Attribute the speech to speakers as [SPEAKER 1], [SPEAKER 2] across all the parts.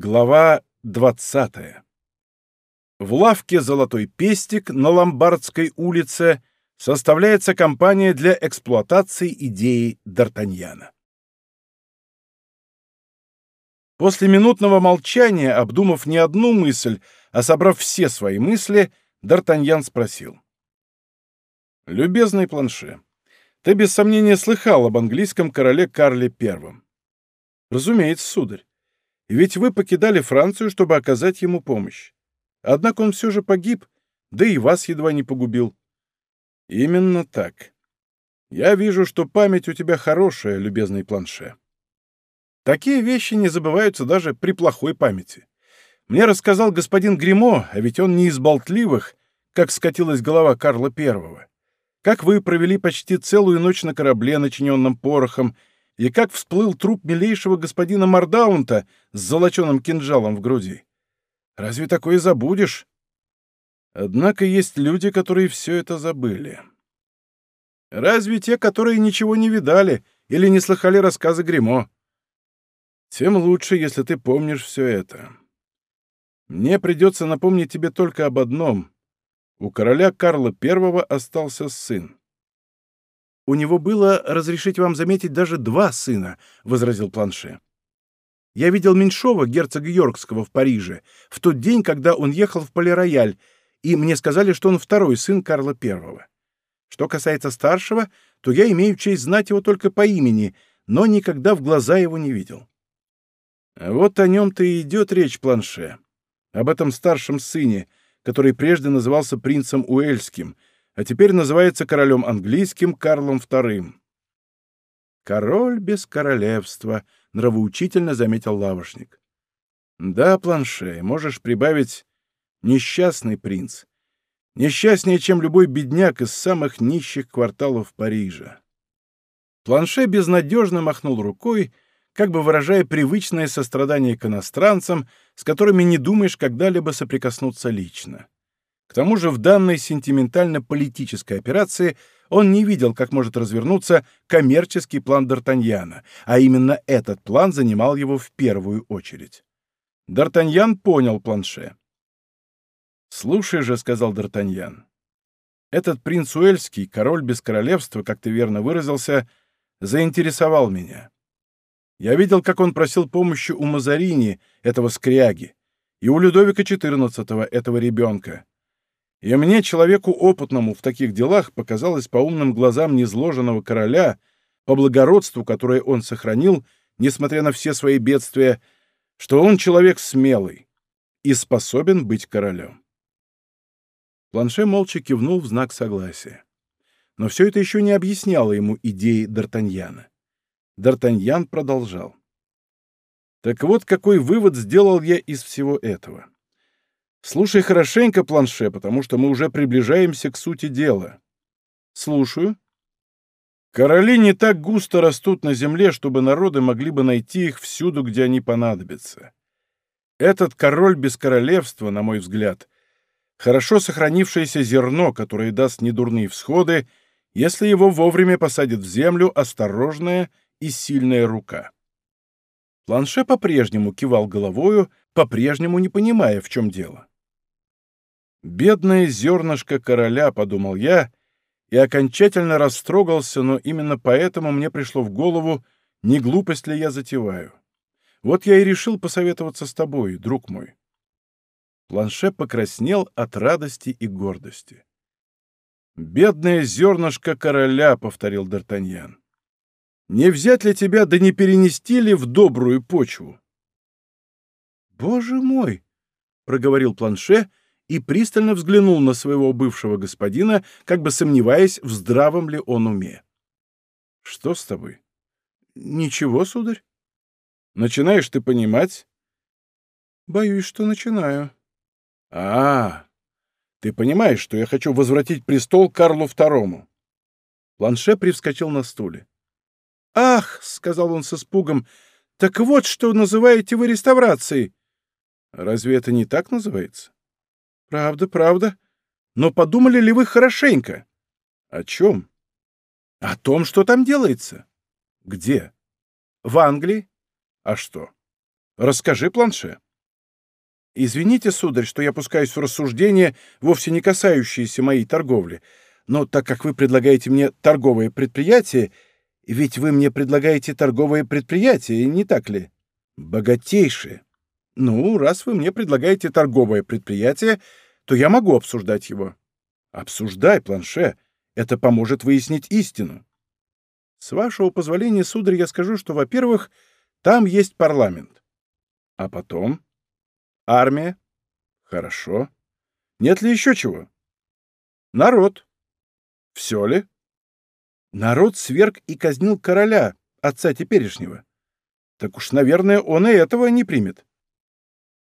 [SPEAKER 1] Глава 20. В лавке «Золотой пестик» на Ломбардской улице составляется компания для эксплуатации идеи Д'Артаньяна. После минутного молчания, обдумав не одну мысль, а собрав все свои мысли, Д'Артаньян спросил. «Любезный планше, ты без сомнения слыхал об английском короле Карле I?» «Разумеется, сударь. Ведь вы покидали Францию, чтобы оказать ему помощь. Однако он все же погиб, да и вас едва не погубил. Именно так. Я вижу, что память у тебя хорошая, любезный планше. Такие вещи не забываются даже при плохой памяти. Мне рассказал господин Гримо, а ведь он не из болтливых, как скатилась голова Карла Первого. Как вы провели почти целую ночь на корабле, начиненном порохом, и как всплыл труп милейшего господина Мардаунта с золоченым кинжалом в груди. Разве такое забудешь? Однако есть люди, которые все это забыли. Разве те, которые ничего не видали или не слыхали рассказы Гремо? Тем лучше, если ты помнишь все это. Мне придется напомнить тебе только об одном. У короля Карла I остался сын. «У него было, разрешить вам заметить, даже два сына», — возразил Планше. «Я видел Меньшова, герцога Йоркского, в Париже, в тот день, когда он ехал в Полирояль, и мне сказали, что он второй сын Карла I. Что касается старшего, то я имею честь знать его только по имени, но никогда в глаза его не видел». «Вот о нем-то и идет речь, Планше. Об этом старшем сыне, который прежде назывался принцем Уэльским — а теперь называется королем английским Карлом II. «Король без королевства», — нравоучительно заметил лавошник. «Да, планше, можешь прибавить несчастный принц. Несчастнее, чем любой бедняк из самых нищих кварталов Парижа». Планше безнадежно махнул рукой, как бы выражая привычное сострадание к иностранцам, с которыми не думаешь когда-либо соприкоснуться лично. К тому же в данной сентиментально-политической операции он не видел, как может развернуться коммерческий план Д'Артаньяна, а именно этот план занимал его в первую очередь. Д'Артаньян понял планше. «Слушай же», — сказал Д'Артаньян, — «этот принц Уэльский, король без королевства, как ты верно выразился, заинтересовал меня. Я видел, как он просил помощи у Мазарини, этого скряги, и у Людовика XIV, этого ребенка. И мне, человеку опытному в таких делах, показалось по умным глазам незложенного короля, по благородству, которое он сохранил, несмотря на все свои бедствия, что он человек смелый и способен быть королем. Планше молча кивнул в знак согласия. Но все это еще не объясняло ему идеи Д'Артаньяна. Д'Артаньян продолжал. Так вот, какой вывод сделал я из всего этого. Слушай хорошенько, планше, потому что мы уже приближаемся к сути дела. Слушаю. Короли не так густо растут на земле, чтобы народы могли бы найти их всюду, где они понадобятся. Этот король без королевства, на мой взгляд, хорошо сохранившееся зерно, которое даст недурные всходы, если его вовремя посадит в землю осторожная и сильная рука. Планше по-прежнему кивал головою, по-прежнему не понимая, в чем дело. «Бедное зернышко короля», — подумал я, и окончательно растрогался, но именно поэтому мне пришло в голову, не глупость ли я затеваю. Вот я и решил посоветоваться с тобой, друг мой. Планше покраснел от радости и гордости. «Бедное зернышко короля», — повторил Д'Артаньян. «Не взять ли тебя, да не перенести ли в добрую почву?» «Боже мой!» — проговорил Планше и пристально взглянул на своего бывшего господина, как бы сомневаясь, в здравом ли он уме. — Что с тобой? — Ничего, сударь. — Начинаешь ты понимать? — Боюсь, что начинаю. — А, ты понимаешь, что я хочу возвратить престол Карлу II? Планше привскочил на стуле. — Ах, — сказал он с испугом, — так вот что называете вы реставрацией. — Разве это не так называется? Правда, правда. Но подумали ли вы хорошенько? О чем? О том, что там делается. Где? В Англии. А что? Расскажи, планше. Извините, сударь, что я пускаюсь в рассуждения, вовсе не касающиеся моей торговли, но так как вы предлагаете мне торговое предприятие, ведь вы мне предлагаете торговое предприятие, не так ли? Богатейшее. Ну, раз вы мне предлагаете торговое предприятие, то я могу обсуждать его. Обсуждай, планше. Это поможет выяснить истину. С вашего позволения, сударь, я скажу, что, во-первых, там есть парламент. А потом? Армия. Хорошо. Нет ли еще чего? Народ. Все ли? Народ сверг и казнил короля, отца теперешнего. Так уж, наверное, он и этого не примет.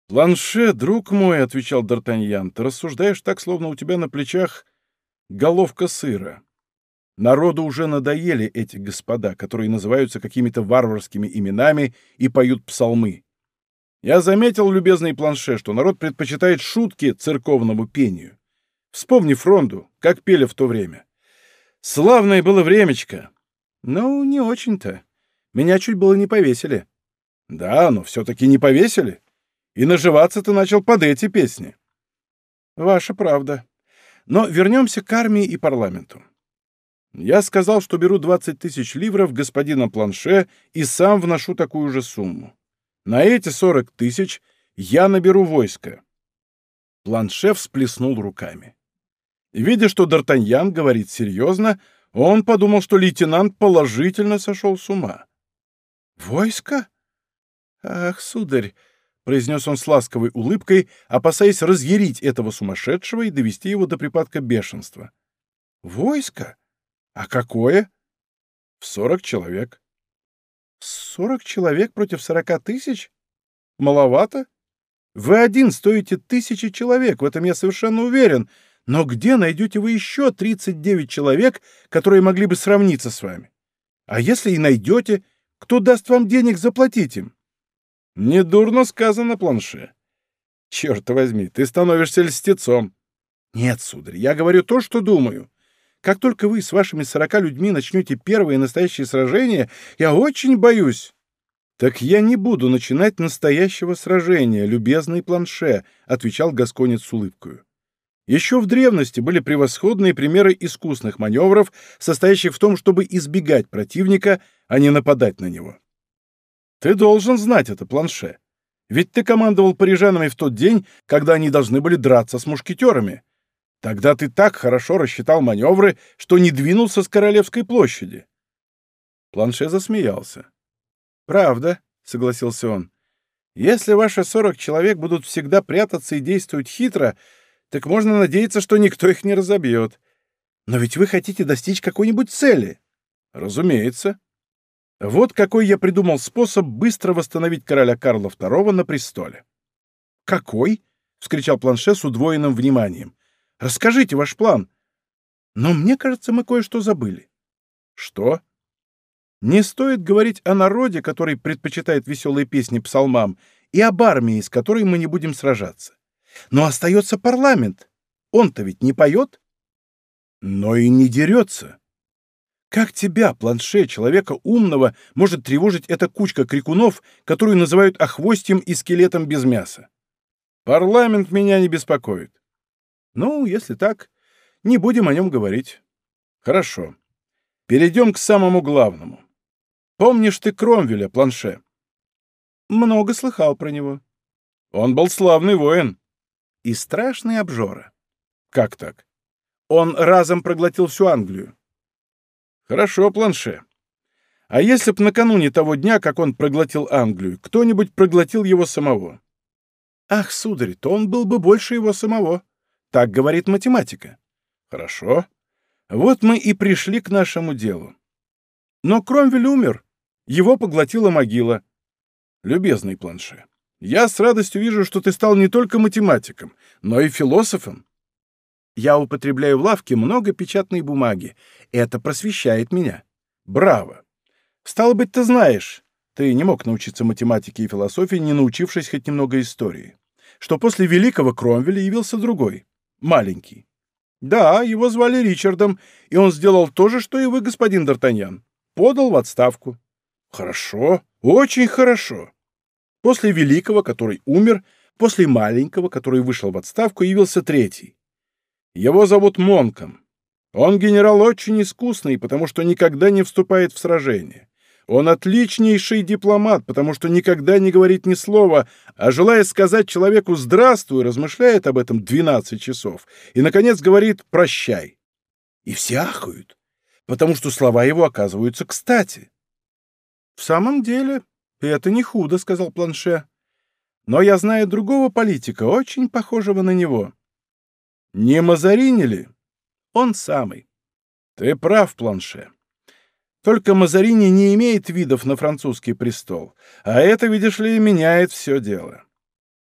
[SPEAKER 1] «Планше, друг мой», — отвечал Д'Артаньян, — «ты рассуждаешь так, словно у тебя на плечах головка сыра. Народу уже надоели эти господа, которые называются какими-то варварскими именами и поют псалмы. Я заметил, любезный Планше, что народ предпочитает шутки церковному пению. Вспомни Фронду, как пели в то время. Славное было времечко. Ну, не очень-то. Меня чуть было не повесили. Да, но все-таки не повесили. И наживаться ты начал под эти песни. Ваша правда. Но вернемся к армии и парламенту. Я сказал, что беру 20 тысяч ливров господина Планше и сам вношу такую же сумму. На эти 40 тысяч я наберу войско. Планше всплеснул руками. Видя, что Д'Артаньян говорит серьезно, он подумал, что лейтенант положительно сошел с ума. «Войско? Ах, сударь, произнес он с ласковой улыбкой, опасаясь разъярить этого сумасшедшего и довести его до припадка бешенства. «Войско? А какое?» «В сорок человек». «Сорок человек против сорока тысяч? Маловато? Вы один стоите тысячи человек, в этом я совершенно уверен. Но где найдете вы еще тридцать девять человек, которые могли бы сравниться с вами? А если и найдете, кто даст вам денег заплатить им?» Недурно сказано, планше. Черт возьми, ты становишься льстецом. Нет, сударь, я говорю то, что думаю. Как только вы с вашими сорока людьми начнете первые настоящие сражения, я очень боюсь. Так я не буду начинать настоящего сражения, любезный планше, отвечал Гасконец с улыбкой. Еще в древности были превосходные примеры искусных маневров, состоящих в том, чтобы избегать противника, а не нападать на него. Ты должен знать это, планше. Ведь ты командовал парижанами в тот день, когда они должны были драться с мушкетерами. Тогда ты так хорошо рассчитал маневры, что не двинулся с Королевской площади. Планше засмеялся. «Правда», — согласился он. «Если ваши сорок человек будут всегда прятаться и действовать хитро, так можно надеяться, что никто их не разобьет. Но ведь вы хотите достичь какой-нибудь цели». «Разумеется. Вот какой я придумал способ быстро восстановить короля Карла II на престоле. «Какой?» — вскричал Планше с удвоенным вниманием. «Расскажите ваш план». «Но мне кажется, мы кое-что забыли». «Что?» «Не стоит говорить о народе, который предпочитает веселые песни псалмам, и об армии, с которой мы не будем сражаться. Но остается парламент. Он-то ведь не поет?» «Но и не дерется». Как тебя, планше, человека умного, может тревожить эта кучка крикунов, которую называют охвостьем и скелетом без мяса? Парламент меня не беспокоит. Ну, если так, не будем о нем говорить. Хорошо. Перейдем к самому главному. Помнишь ты Кромвеля, планше? Много слыхал про него. Он был славный воин. И страшный обжора. Как так? Он разом проглотил всю Англию. Хорошо, планше. А если б накануне того дня, как он проглотил Англию, кто-нибудь проглотил его самого? Ах, сударь, то он был бы больше его самого. Так говорит математика. Хорошо. Вот мы и пришли к нашему делу. Но Кромвель умер. Его поглотила могила. Любезный планше, я с радостью вижу, что ты стал не только математиком, но и философом. Я употребляю в лавке много печатной бумаги. Это просвещает меня. Браво! Стало быть, ты знаешь, ты не мог научиться математике и философии, не научившись хоть немного истории, что после великого Кромвеля явился другой, маленький. Да, его звали Ричардом, и он сделал то же, что и вы, господин Д'Артаньян. Подал в отставку. Хорошо, очень хорошо. После великого, который умер, После маленького, который вышел в отставку, явился третий. Его зовут Монком. Он генерал очень искусный, потому что никогда не вступает в сражение. Он отличнейший дипломат, потому что никогда не говорит ни слова, а желая сказать человеку «здравствуй», размышляет об этом 12 часов и, наконец, говорит «прощай». И все ахают, потому что слова его оказываются кстати. «В самом деле, это не худо», — сказал Планше. «Но я знаю другого политика, очень похожего на него». «Не Мазарини ли?» «Он самый». «Ты прав, Планше». Только Мазарини не имеет видов на французский престол, а это, видишь ли, меняет все дело.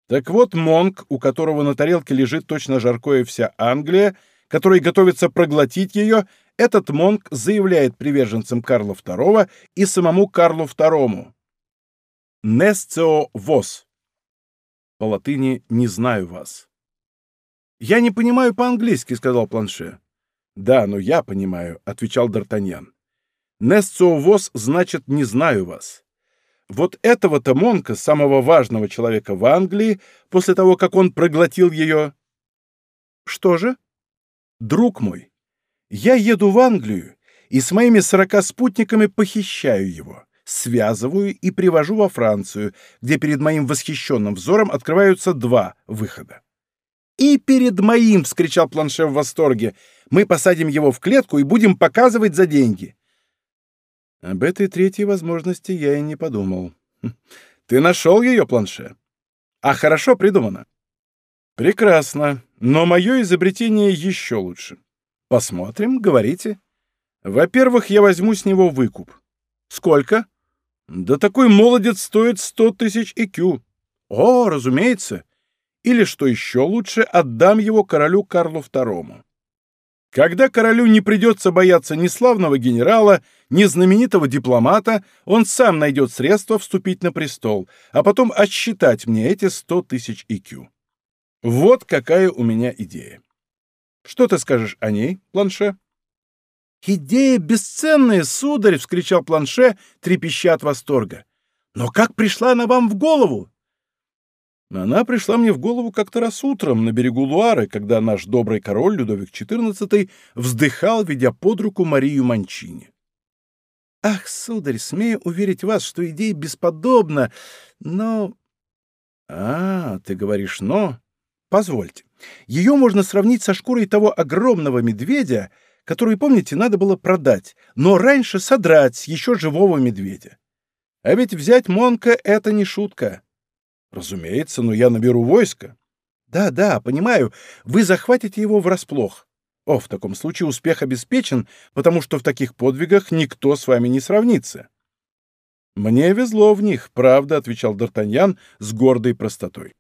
[SPEAKER 1] Так вот, Монк, у которого на тарелке лежит точно жаркое вся Англия, который готовится проглотить ее, этот Монк заявляет приверженцам Карла II и самому Карлу II. «Несцео вос». По латыни «не знаю вас». «Я не понимаю по-английски», — сказал Планше. «Да, но я понимаю», — отвечал Д'Артаньян. Несцоувоз значит «не знаю вас». Вот этого-то Монка, самого важного человека в Англии, после того, как он проглотил ее... Что же? Друг мой, я еду в Англию и с моими сорока спутниками похищаю его, связываю и привожу во Францию, где перед моим восхищенным взором открываются два выхода. «И перед моим!» — вскричал Планше в восторге. «Мы посадим его в клетку и будем показывать за деньги. Об этой третьей возможности я и не подумал. Хм, ты нашел ее, планше? А хорошо придумано. Прекрасно, но мое изобретение еще лучше. Посмотрим, говорите. Во-первых, я возьму с него выкуп. Сколько? Да такой молодец стоит сто тысяч икю. О, разумеется. Или, что еще лучше, отдам его королю Карлу II. Когда королю не придется бояться ни славного генерала, ни знаменитого дипломата, он сам найдет средства вступить на престол, а потом отсчитать мне эти сто тысяч икю. Вот какая у меня идея. Что ты скажешь о ней, Планше? «Идея бесценная, сударь!» — вскричал Планше, трепеща от восторга. «Но как пришла она вам в голову?» Она пришла мне в голову как-то раз утром на берегу Луары, когда наш добрый король Людовик XIV вздыхал, ведя под руку Марию Манчини. «Ах, сударь, смею уверить вас, что идея бесподобна, но...» «А, ты говоришь «но»? Позвольте. Ее можно сравнить со шкурой того огромного медведя, который, помните, надо было продать, но раньше содрать с еще живого медведя. А ведь взять Монка — это не шутка. Разумеется, но я наберу войско. Да, да, понимаю, вы захватите его врасплох. О, в таком случае успех обеспечен, потому что в таких подвигах никто с вами не сравнится. Мне везло в них, правда, отвечал Д'Артаньян с гордой простотой.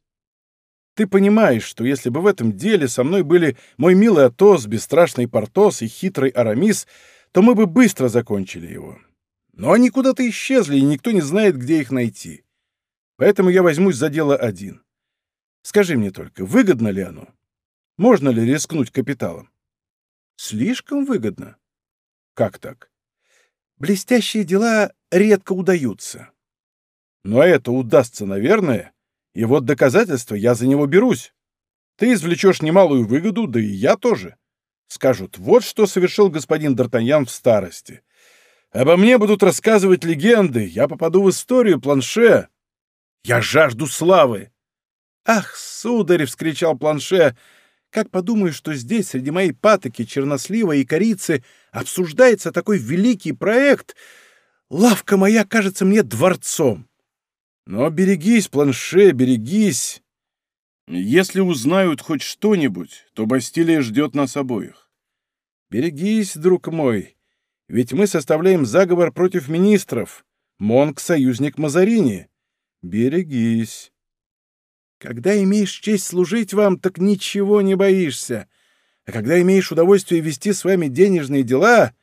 [SPEAKER 1] Ты понимаешь, что если бы в этом деле со мной были мой милый Атос, бесстрашный Портос и хитрый Арамис, то мы бы быстро закончили его. Но они куда-то исчезли, и никто не знает, где их найти. Поэтому я возьмусь за дело один. Скажи мне только, выгодно ли оно? Можно ли рискнуть капиталом? Слишком выгодно. Как так? Блестящие дела редко удаются. Но это удастся, наверное, и вот доказательства я за него берусь. Ты извлечешь немалую выгоду, да и я тоже. Скажут, вот что совершил господин Д'Артаньян в старости. Обо мне будут рассказывать легенды, я попаду в историю, планше. Я жажду славы!» «Ах, сударь!» — вскричал Планше. «Как подумаю, что здесь, среди моей патоки, чернослива и корицы, обсуждается такой великий проект, лавка моя кажется мне дворцом!» «Но берегись, Планше, берегись! Если узнают хоть что-нибудь, то Бастилия ждет нас обоих. Берегись, друг мой, ведь мы составляем заговор против министров. Монк — союзник Мазарини». Берегись. Когда имеешь честь служить вам, так ничего не боишься. А когда имеешь удовольствие вести с вами денежные дела,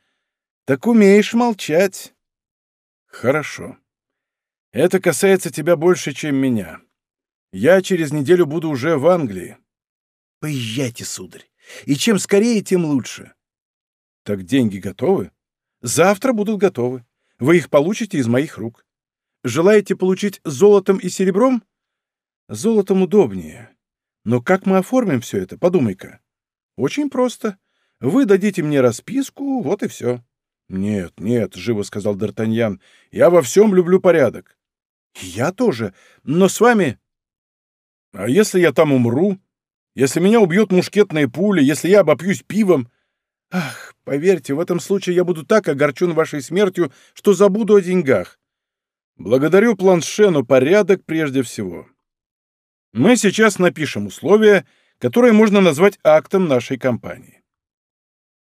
[SPEAKER 1] так умеешь молчать. Хорошо. Это касается тебя больше, чем меня. Я через неделю буду уже в Англии. Поезжайте, сударь. И чем скорее, тем лучше. Так деньги готовы? Завтра будут готовы. Вы их получите из моих рук. Желаете получить золотом и серебром? Золотом удобнее. Но как мы оформим все это, подумай-ка. Очень просто. Вы дадите мне расписку, вот и все. Нет, нет, живо сказал Д'Артаньян, я во всем люблю порядок. Я тоже, но с вами... А если я там умру? Если меня убьют мушкетные пули, если я обопьюсь пивом? Ах, поверьте, в этом случае я буду так огорчен вашей смертью, что забуду о деньгах. Благодарю планше, но порядок прежде всего. Мы сейчас напишем условия, которые можно назвать актом нашей компании.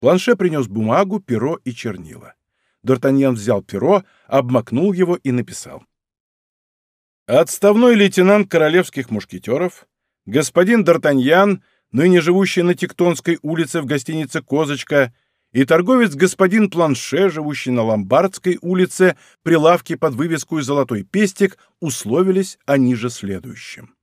[SPEAKER 1] Планше принес бумагу, перо и чернила. Д'Артаньян взял перо, обмакнул его и написал. Отставной лейтенант королевских мушкетеров, господин Д'Артаньян, ныне живущий на Тектонской улице в гостинице «Козочка», и торговец господин Планше, живущий на Ломбардской улице, при лавке под вывеску «Золотой пестик», условились о ниже следующем.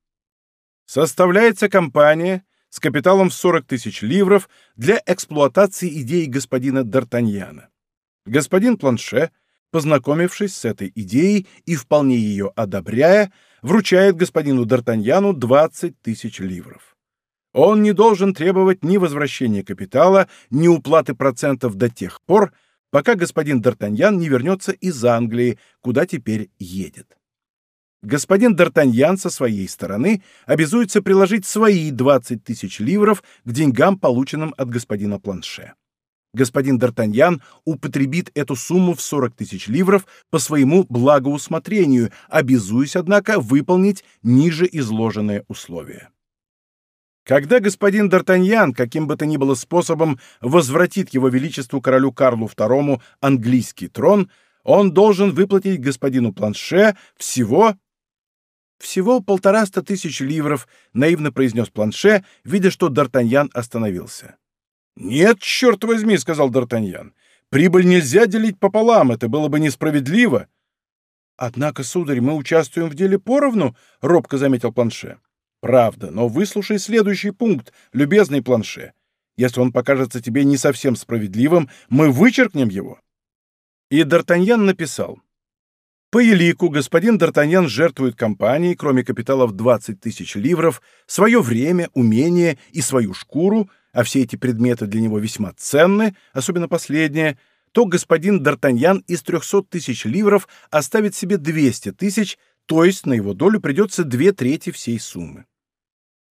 [SPEAKER 1] Составляется компания с капиталом в 40 тысяч ливров для эксплуатации идеи господина Д'Артаньяна. Господин Планше, познакомившись с этой идеей и вполне ее одобряя, вручает господину Д'Артаньяну 20 тысяч ливров. Он не должен требовать ни возвращения капитала, ни уплаты процентов до тех пор, пока господин Д'Артаньян не вернется из Англии, куда теперь едет господин Д'Артаньян со своей стороны обязуется приложить свои 20 тысяч ливров к деньгам, полученным от господина Планше. Господин Д'Артаньян употребит эту сумму в 40 тысяч ливров по своему благоусмотрению, обязуясь, однако, выполнить ниже изложенные условия. Когда господин Д'Артаньян каким бы то ни было способом возвратит его величеству королю Карлу II английский трон, он должен выплатить господину Планше всего «Всего полтораста тысяч ливров», — наивно произнес Планше, видя, что Д'Артаньян остановился. «Нет, черт возьми», — сказал Д'Артаньян. «Прибыль нельзя делить пополам, это было бы несправедливо». «Однако, сударь, мы участвуем в деле поровну», — робко заметил Планше. «Правда, но выслушай следующий пункт, любезный Планше. Если он покажется тебе не совсем справедливым, мы вычеркнем его». И Д'Артаньян написал. По елику господин Д'Артаньян жертвует компании, кроме капитала в 20 тысяч ливров, свое время, умение и свою шкуру, а все эти предметы для него весьма ценны, особенно последнее, то господин Д'Артаньян из 300 тысяч ливров оставит себе 200 тысяч, то есть на его долю придется две трети всей суммы.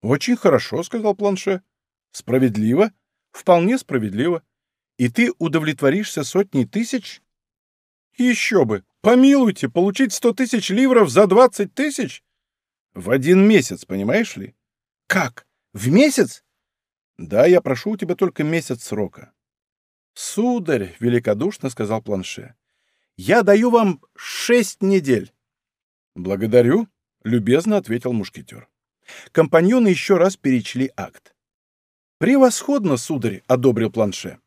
[SPEAKER 1] «Очень хорошо», — сказал Планше. «Справедливо? Вполне справедливо. И ты удовлетворишься сотней тысяч?» «Еще бы! Помилуйте, получить сто тысяч ливров за двадцать тысяч? В один месяц, понимаешь ли? Как? В месяц? Да, я прошу у тебя только месяц срока. Сударь, великодушно сказал Планше, я даю вам шесть недель. Благодарю, любезно ответил мушкетер. Компаньоны еще раз перечли акт. «Превосходно, сударь!» — одобрил Планше.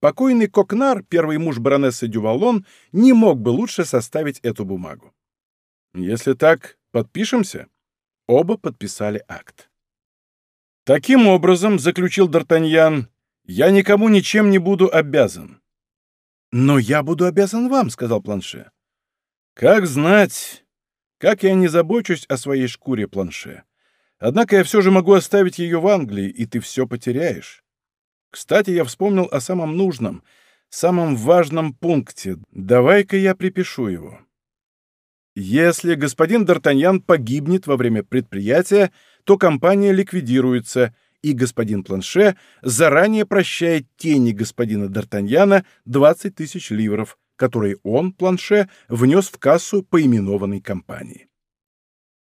[SPEAKER 1] Покойный Кокнар, первый муж баронессы Дювалон, не мог бы лучше составить эту бумагу. Если так, подпишемся? Оба подписали акт. Таким образом, заключил Д'Артаньян, я никому ничем не буду обязан. Но я буду обязан вам, сказал Планше. Как знать, как я не забочусь о своей шкуре, Планше. Однако я все же могу оставить ее в Англии, и ты все потеряешь. Кстати, я вспомнил о самом нужном, самом важном пункте. Давай-ка я припишу его. Если господин Д'Артаньян погибнет во время предприятия, то компания ликвидируется, и господин Планше заранее прощает тени господина Д'Артаньяна 20 тысяч ливров, которые он, Планше, внес в кассу поименованной компании.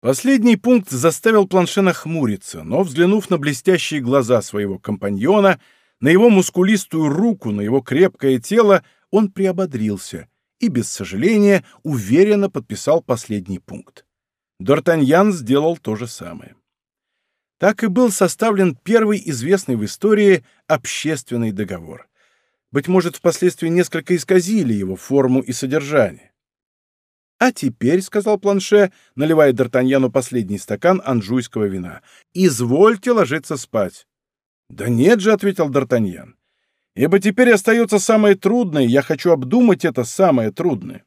[SPEAKER 1] Последний пункт заставил Планше нахмуриться, но, взглянув на блестящие глаза своего компаньона, на его мускулистую руку, на его крепкое тело он приободрился и, без сожаления, уверенно подписал последний пункт. Д'Артаньян сделал то же самое. Так и был составлен первый известный в истории общественный договор. Быть может, впоследствии несколько исказили его форму и содержание. «А теперь», — сказал Планше, наливая Д'Артаньяну последний стакан анжуйского вина, — «извольте ложиться спать». «Да нет же», — ответил Д'Артаньян. «Ибо теперь остается самое трудное, я хочу обдумать это самое трудное».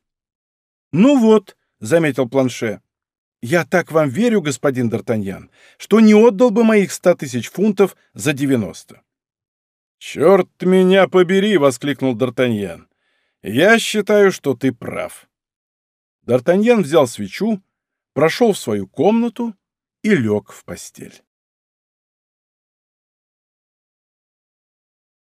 [SPEAKER 1] «Ну вот», — заметил Планше, — я так вам верю, господин Д'Артаньян, что не отдал бы моих ста тысяч фунтов за девяносто». «Черт меня побери!» — воскликнул Д'Артаньян. «Я считаю, что ты прав». Д'Артаньян взял свечу, прошел в свою комнату и лег в постель.